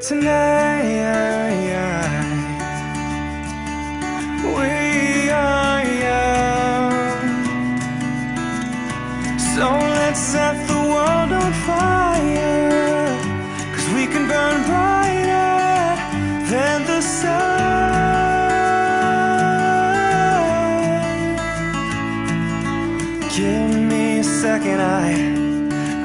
tonight. We are young, so let's set the world on fire. Cause we can burn brighter than the sun. Give me a second, I.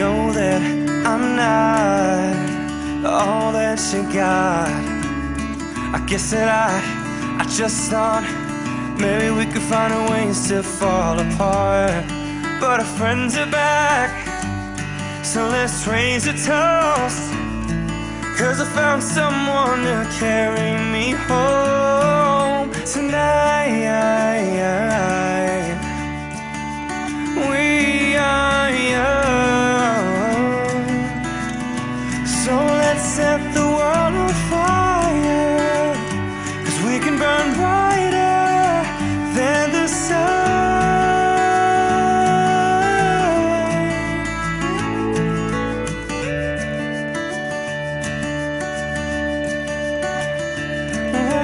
Know that I'm not all that you got. I guess that I, I just thought maybe we could find a ways to fall apart. But our friends are back, so let's raise a toast. Cause I found someone to carry me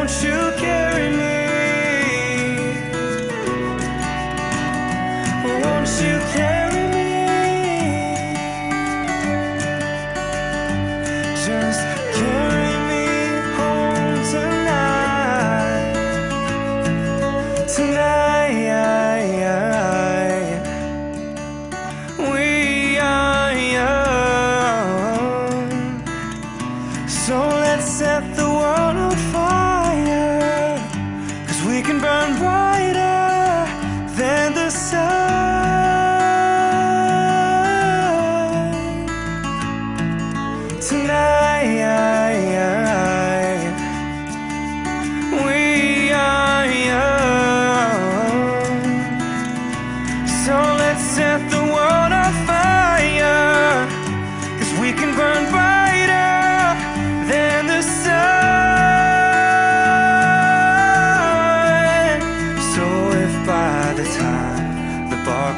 Won't you carry